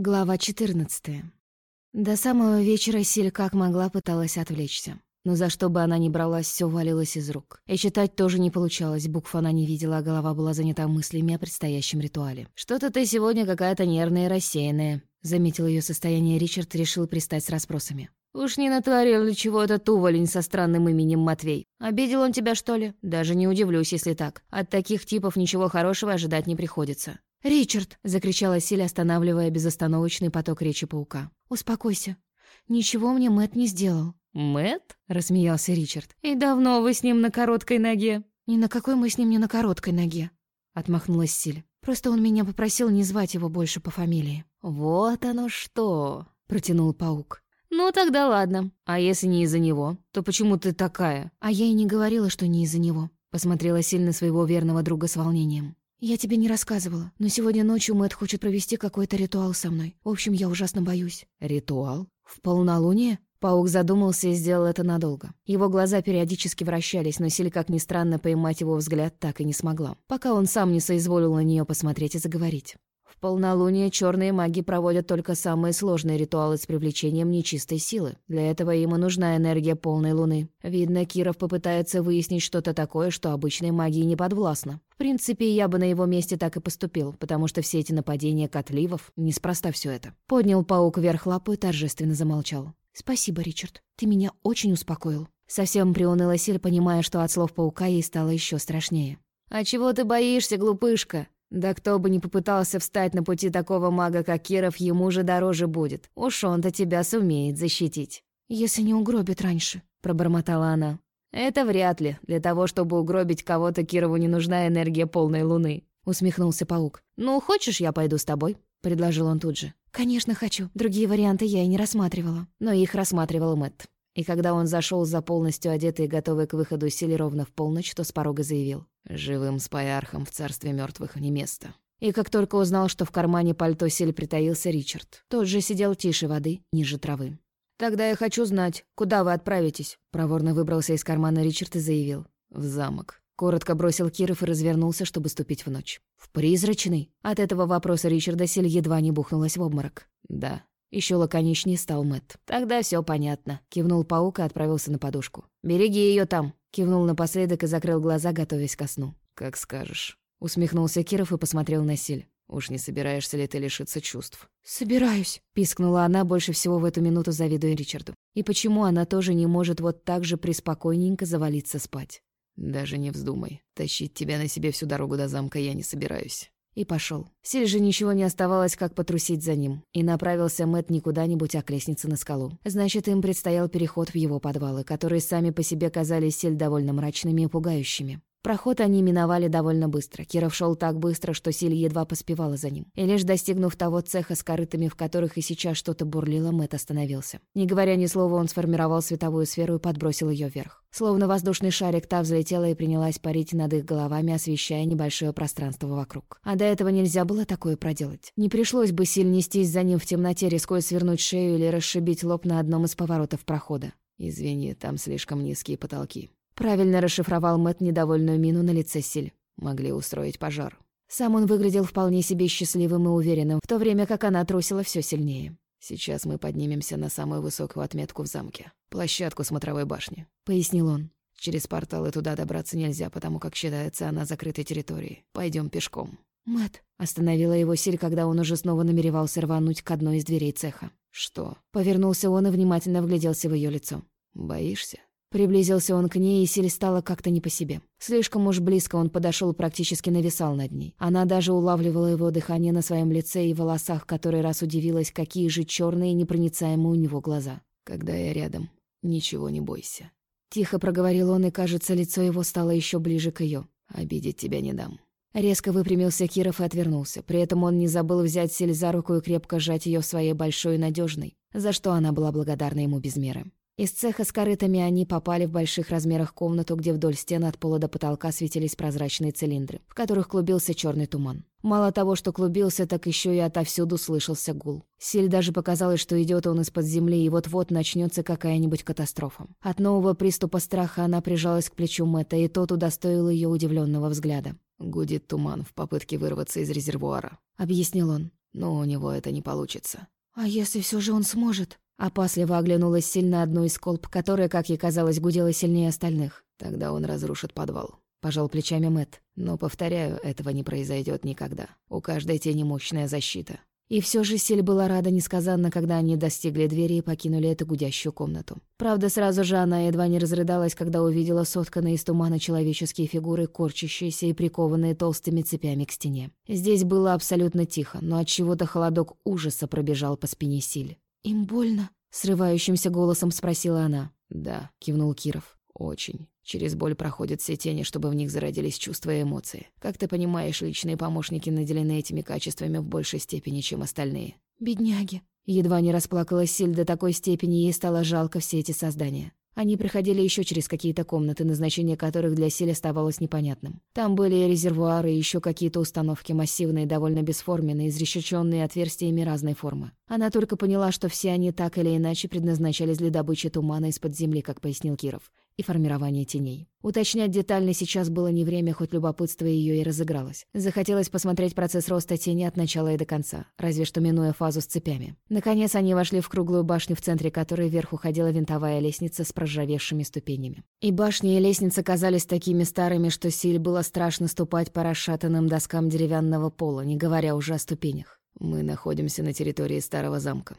Глава 14. До самого вечера Силь как могла пыталась отвлечься. Но за что бы она ни бралась, все валилось из рук. И читать тоже не получалось, букв она не видела, а голова была занята мыслями о предстоящем ритуале. «Что-то ты сегодня какая-то нервная и рассеянная», — заметил ее состояние Ричард решил пристать с расспросами. «Уж не натворил ли чего этот уволень со странным именем Матвей? Обидел он тебя, что ли? Даже не удивлюсь, если так. От таких типов ничего хорошего ожидать не приходится». «Ричард!» — закричала Силя, останавливая безостановочный поток речи паука. «Успокойся. Ничего мне Мэт не сделал». Мэт? рассмеялся Ричард. «И давно вы с ним на короткой ноге?» «Ни на какой мы с ним не на короткой ноге», — отмахнулась Силя. «Просто он меня попросил не звать его больше по фамилии». «Вот оно что!» — протянул паук. «Ну тогда ладно. А если не из-за него, то почему ты такая?» «А я и не говорила, что не из-за него», — посмотрела сильно своего верного друга с волнением. «Я тебе не рассказывала, но сегодня ночью Мэтт хочет провести какой-то ритуал со мной. В общем, я ужасно боюсь». «Ритуал? В полнолуние?» Паук задумался и сделал это надолго. Его глаза периодически вращались, но Силь, как ни странно, поймать его взгляд так и не смогла, пока он сам не соизволил на нее посмотреть и заговорить. Полнолуние черные маги проводят только самые сложные ритуалы с привлечением нечистой силы. Для этого им и нужна энергия полной луны. Видно, Киров попытается выяснить что-то такое, что обычной магии не подвластно. В принципе, я бы на его месте так и поступил, потому что все эти нападения котливов — неспроста все это. Поднял паук вверх лапу и торжественно замолчал. «Спасибо, Ричард. Ты меня очень успокоил». Совсем приуныла Силь, понимая, что от слов паука ей стало еще страшнее. «А чего ты боишься, глупышка?» Да кто бы ни попытался встать на пути такого мага, как Киров, ему же дороже будет. Уж он-то тебя сумеет защитить. «Если не угробит раньше», — пробормотала она. «Это вряд ли. Для того, чтобы угробить кого-то, Кирову не нужна энергия полной луны», — усмехнулся паук. «Ну, хочешь, я пойду с тобой?» — предложил он тут же. «Конечно хочу. Другие варианты я и не рассматривала». Но их рассматривал Мэтт. И когда он зашел за полностью одетый и готовый к выходу Сили ровно в полночь, то с порога заявил. Живым с паярхом в царстве мертвых не место. И как только узнал, что в кармане пальто сель притаился Ричард, тот же сидел тише воды, ниже травы. «Тогда я хочу знать, куда вы отправитесь?» Проворно выбрался из кармана Ричард и заявил. «В замок». Коротко бросил Киров и развернулся, чтобы ступить в ночь. «В призрачный?» От этого вопроса Ричарда Сель едва не бухнулась в обморок. «Да». Еще лаконичнее стал Мэтт. «Тогда все понятно», — кивнул паук и отправился на подушку. «Береги ее там», Кивнул напоследок и закрыл глаза, готовясь ко сну. «Как скажешь». Усмехнулся Киров и посмотрел на Силь. «Уж не собираешься ли ты лишиться чувств?» «Собираюсь», — пискнула она, больше всего в эту минуту завидуя Ричарду. И почему она тоже не может вот так же приспокойненько завалиться спать? «Даже не вздумай. Тащить тебя на себе всю дорогу до замка я не собираюсь и пошел. Силь же ничего не оставалось, как потрусить за ним. И направился Мэт не куда-нибудь, а к лестнице на скалу. Значит, им предстоял переход в его подвалы, которые сами по себе казались Силь довольно мрачными и пугающими. Проход они миновали довольно быстро. Киров шел так быстро, что Силь едва поспевала за ним. И лишь достигнув того цеха с корытами, в которых и сейчас что-то бурлило, Мэтт остановился. Не говоря ни слова, он сформировал световую сферу и подбросил ее вверх. Словно воздушный шарик, та взлетела и принялась парить над их головами, освещая небольшое пространство вокруг. А до этого нельзя было такое проделать. Не пришлось бы Силь нестись за ним в темноте, рискуя свернуть шею или расшибить лоб на одном из поворотов прохода. «Извини, там слишком низкие потолки», Правильно расшифровал Мэт недовольную мину на лице Силь. Могли устроить пожар. Сам он выглядел вполне себе счастливым и уверенным, в то время как она трусила все сильнее. «Сейчас мы поднимемся на самую высокую отметку в замке. Площадку смотровой башни», — пояснил он. «Через порталы туда добраться нельзя, потому как считается она закрытой территорией. Пойдем пешком». Мэт остановила его Силь, когда он уже снова намеревался рвануть к одной из дверей цеха. «Что?» Повернулся он и внимательно вгляделся в ее лицо. «Боишься?» Приблизился он к ней, и Силь стало как-то не по себе. Слишком уж близко он подошел, практически нависал над ней. Она даже улавливала его дыхание на своем лице и волосах, который раз удивилась, какие же черные непроницаемые у него глаза. «Когда я рядом, ничего не бойся». Тихо проговорил он, и, кажется, лицо его стало еще ближе к ее. «Обидеть тебя не дам». Резко выпрямился Киров и отвернулся. При этом он не забыл взять Силь за руку и крепко сжать ее своей большой и надежной, за что она была благодарна ему без меры. Из цеха с корытами они попали в больших размерах комнату, где вдоль стен от пола до потолка светились прозрачные цилиндры, в которых клубился черный туман. Мало того, что клубился, так еще и отовсюду слышался гул. Силь даже показалось, что идет он из-под земли, и вот-вот начнется какая-нибудь катастрофа. От нового приступа страха она прижалась к плечу Мэтта, и тот удостоил ее удивленного взгляда. «Гудит туман в попытке вырваться из резервуара», — объяснил он. но у него это не получится. А если все же он сможет? Опасливо оглянулась сильно одну из колб, которая, как ей казалось, гудела сильнее остальных. Тогда он разрушит подвал. Пожал плечами Мэт. Но, повторяю, этого не произойдет никогда. У каждой тени мощная защита. И все же Силь была рада несказанно, когда они достигли двери и покинули эту гудящую комнату. Правда, сразу же она едва не разрыдалась, когда увидела сотканные из тумана человеческие фигуры, корчащиеся и прикованные толстыми цепями к стене. Здесь было абсолютно тихо, но от чего-то холодок ужаса пробежал по спине Силь. «Им больно?» — срывающимся голосом спросила она. «Да», — кивнул Киров. Очень. Через боль проходят все тени, чтобы в них зародились чувства и эмоции. Как ты понимаешь, личные помощники наделены этими качествами в большей степени, чем остальные. Бедняги. Едва не расплакалась Силь до такой степени, ей стало жалко все эти создания. Они приходили еще через какие-то комнаты, назначение которых для Силь оставалось непонятным. Там были резервуары и еще какие-то установки, массивные, довольно бесформенные, изрешеченные отверстиями разной формы. Она только поняла, что все они так или иначе предназначались для добычи тумана из-под земли, как пояснил Киров и формирование теней. Уточнять детально сейчас было не время, хоть любопытство ее и разыгралось. Захотелось посмотреть процесс роста тени от начала и до конца, разве что минуя фазу с цепями. Наконец они вошли в круглую башню, в центре которой вверх уходила винтовая лестница с проржавевшими ступенями. И башни и лестница казались такими старыми, что Силь было страшно ступать по расшатанным доскам деревянного пола, не говоря уже о ступенях. Мы находимся на территории старого замка.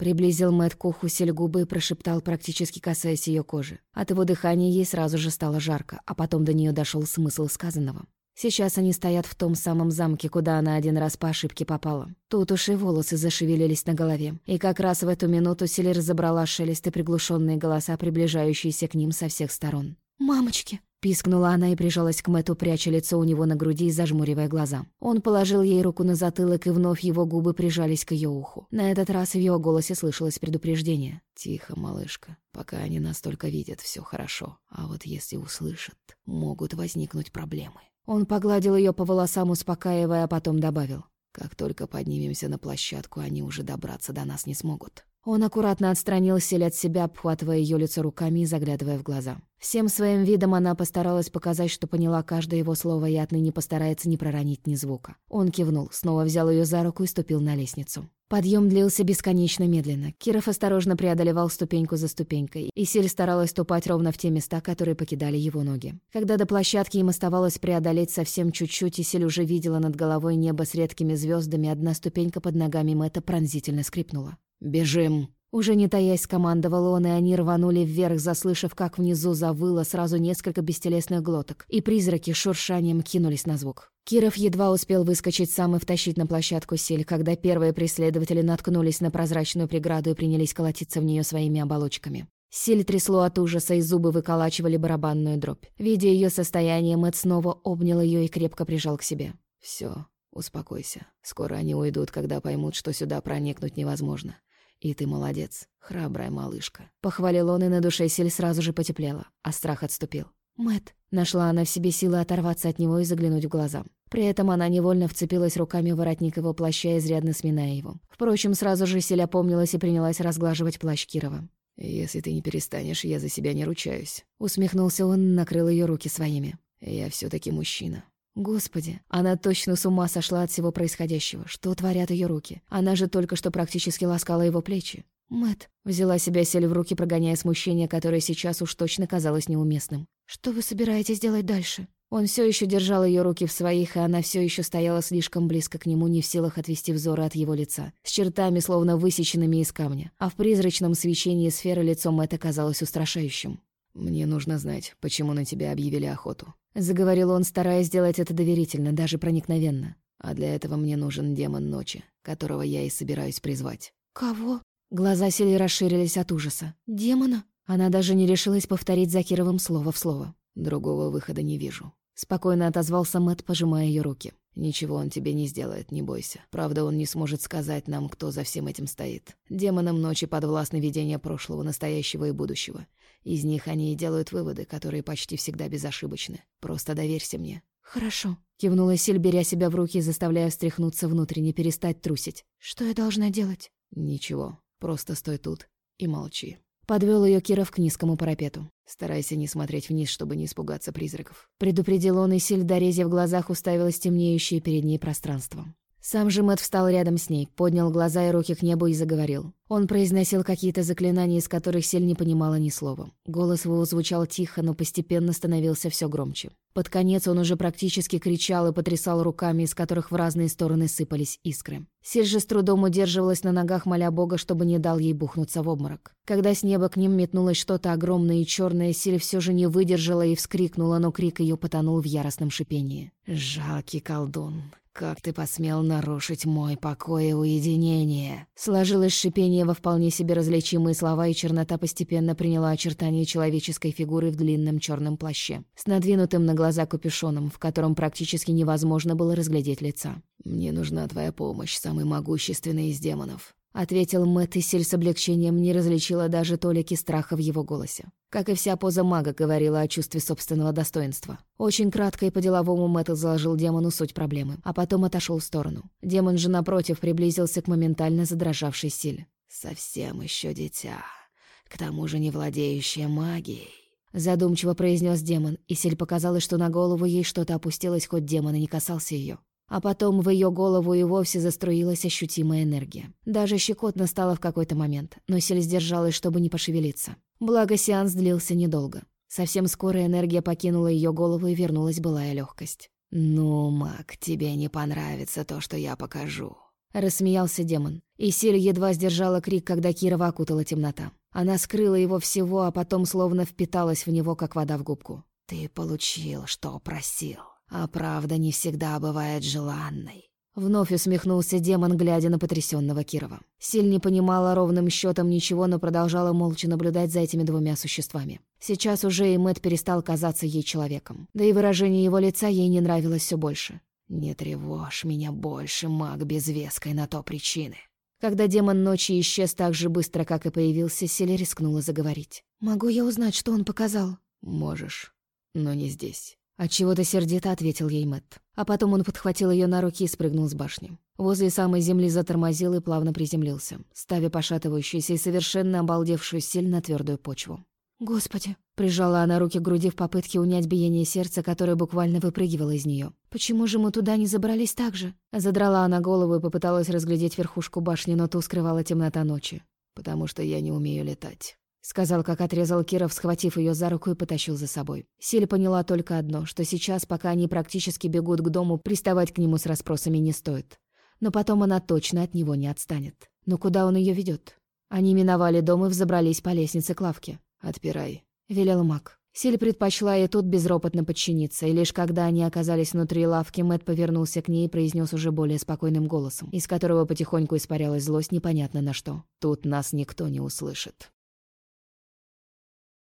Приблизил Мэтт к уху губы и прошептал, практически касаясь ее кожи. От его дыхания ей сразу же стало жарко, а потом до нее дошел смысл сказанного. Сейчас они стоят в том самом замке, куда она один раз по ошибке попала. Тут уж и волосы зашевелились на голове. И как раз в эту минуту Селер разобрала шелест и приглушенные голоса, приближающиеся к ним со всех сторон. «Мамочки!» Пискнула она и прижалась к Мэту, пряча лицо у него на груди и зажмуривая глаза. Он положил ей руку на затылок, и вновь его губы прижались к ее уху. На этот раз в его голосе слышалось предупреждение. «Тихо, малышка. Пока они настолько видят, все хорошо. А вот если услышат, могут возникнуть проблемы». Он погладил ее по волосам, успокаивая, а потом добавил. «Как только поднимемся на площадку, они уже добраться до нас не смогут». Он аккуратно отстранил Сель от себя, обхватывая ее лицо руками и заглядывая в глаза. Всем своим видом она постаралась показать, что поняла каждое его слово и отныне постарается не проронить ни звука. Он кивнул, снова взял ее за руку и ступил на лестницу. Подъем длился бесконечно медленно. Киров осторожно преодолевал ступеньку за ступенькой, и Силь старалась ступать ровно в те места, которые покидали его ноги. Когда до площадки им оставалось преодолеть совсем чуть-чуть, и Силь уже видела над головой небо с редкими звездами, одна ступенька под ногами Мэтта пронзительно скрипнула. «Бежим!» Уже не таясь, командовал он, и они рванули вверх, заслышав, как внизу завыло сразу несколько бестелесных глоток, и призраки шуршанием кинулись на звук. Киров едва успел выскочить сам и втащить на площадку сель, когда первые преследователи наткнулись на прозрачную преграду и принялись колотиться в нее своими оболочками. Силь трясло от ужаса, и зубы выколачивали барабанную дробь. Видя ее состояние, Мэтт снова обнял ее и крепко прижал к себе. Все, успокойся. Скоро они уйдут, когда поймут, что сюда проникнуть невозможно. «И ты молодец, храбрая малышка». Похвалил он, и на душе Силь сразу же потеплело, а страх отступил. Мэт, Нашла она в себе силы оторваться от него и заглянуть в глаза. При этом она невольно вцепилась руками в воротник его плаща, изрядно сминая его. Впрочем, сразу же Силь опомнилась и принялась разглаживать плащ Кирова. «Если ты не перестанешь, я за себя не ручаюсь». Усмехнулся он накрыл ее руки своими. «Я все таки мужчина. Господи, она точно с ума сошла от всего происходящего. Что творят ее руки? Она же только что практически ласкала его плечи. Мэт взяла себя сель в руки, прогоняя смущение, которое сейчас уж точно казалось неуместным. «Что вы собираетесь делать дальше?» Он все еще держал ее руки в своих, и она все еще стояла слишком близко к нему, не в силах отвести взоры от его лица, с чертами, словно высеченными из камня. А в призрачном свечении сферы лицом это казалось устрашающим. «Мне нужно знать, почему на тебя объявили охоту», — заговорил он, стараясь сделать это доверительно, даже проникновенно. «А для этого мне нужен демон ночи, которого я и собираюсь призвать». «Кого?» Глаза Сели расширились от ужаса. «Демона?» Она даже не решилась повторить за Кировым слово в слово. «Другого выхода не вижу». Спокойно отозвался Мэтт, пожимая ее руки. «Ничего он тебе не сделает, не бойся. Правда, он не сможет сказать нам, кто за всем этим стоит. Демонам ночи подвластны видения прошлого, настоящего и будущего. Из них они и делают выводы, которые почти всегда безошибочны. Просто доверься мне». «Хорошо», — кивнула Силь, беря себя в руки, заставляя встряхнуться внутренне, перестать трусить. «Что я должна делать?» «Ничего. Просто стой тут и молчи». Подвел ее Киров к низкому парапету. Старайся не смотреть вниз, чтобы не испугаться призраков. Предупредил он, и Силь, дорезя в глазах, уставилась темнеющее перед ней пространство. Сам же Мэтт встал рядом с ней, поднял глаза и руки к небу и заговорил. Он произносил какие-то заклинания, из которых Сель не понимала ни слова. Голос его звучал тихо, но постепенно становился все громче. Под конец он уже практически кричал и потрясал руками, из которых в разные стороны сыпались искры. Сель же с трудом удерживалась на ногах, моля Бога, чтобы не дал ей бухнуться в обморок. Когда с неба к ним метнулось что-то огромное и черное, Сель все же не выдержала и вскрикнула, но крик ее потонул в яростном шипении. «Жалкий колдун! «Как ты посмел нарушить мой покой и уединение?» Сложилось шипение во вполне себе различимые слова, и чернота постепенно приняла очертания человеческой фигуры в длинном черном плаще, с надвинутым на глаза капюшоном, в котором практически невозможно было разглядеть лица. «Мне нужна твоя помощь, самый могущественный из демонов. — ответил Мэтт, и Силь с облегчением не различила даже толики страха в его голосе. Как и вся поза мага говорила о чувстве собственного достоинства. Очень кратко и по-деловому Мэтт заложил демону суть проблемы, а потом отошел в сторону. Демон же, напротив, приблизился к моментально задрожавшей Силе. «Совсем еще дитя. К тому же не владеющая магией». Задумчиво произнес демон, и Силь показалось, что на голову ей что-то опустилось, хоть демон и не касался ее. А потом в ее голову и вовсе заструилась ощутимая энергия. Даже щекотно стало в какой-то момент, но Сель сдержалась, чтобы не пошевелиться. Благо, сеанс длился недолго. Совсем скоро энергия покинула ее голову и вернулась былая легкость. «Ну, маг, тебе не понравится то, что я покажу», — рассмеялся демон. И Силь едва сдержала крик, когда Кирова окутала темнота. Она скрыла его всего, а потом словно впиталась в него, как вода в губку. «Ты получил, что просил». А правда не всегда бывает желанной. Вновь усмехнулся демон, глядя на потрясенного Кирова. Силь не понимала ровным счетом ничего, но продолжала молча наблюдать за этими двумя существами. Сейчас уже и Мэтт перестал казаться ей человеком. Да и выражение его лица ей не нравилось все больше. «Не тревожь меня больше, маг, без веской на то причины». Когда демон ночи исчез так же быстро, как и появился, Силь рискнула заговорить. «Могу я узнать, что он показал?» «Можешь, но не здесь». Отчего-то сердито ответил ей Мэтт. А потом он подхватил ее на руки и спрыгнул с башни. Возле самой земли затормозил и плавно приземлился, ставя пошатывающуюся и совершенно обалдевшую сель на твердую почву. «Господи!» — прижала она руки к груди в попытке унять биение сердца, которое буквально выпрыгивало из нее. «Почему же мы туда не забрались так же?» Задрала она голову и попыталась разглядеть верхушку башни, но ту скрывала темнота ночи. «Потому что я не умею летать». Сказал, как отрезал Киров, схватив ее за руку и потащил за собой. Силь поняла только одно, что сейчас, пока они практически бегут к дому, приставать к нему с расспросами не стоит. Но потом она точно от него не отстанет. Но куда он ее ведет? Они миновали дом и взобрались по лестнице к лавке. «Отпирай», — велел маг. Силь предпочла и тут безропотно подчиниться, и лишь когда они оказались внутри лавки, Мэт повернулся к ней и произнес уже более спокойным голосом, из которого потихоньку испарялась злость непонятно на что. «Тут нас никто не услышит».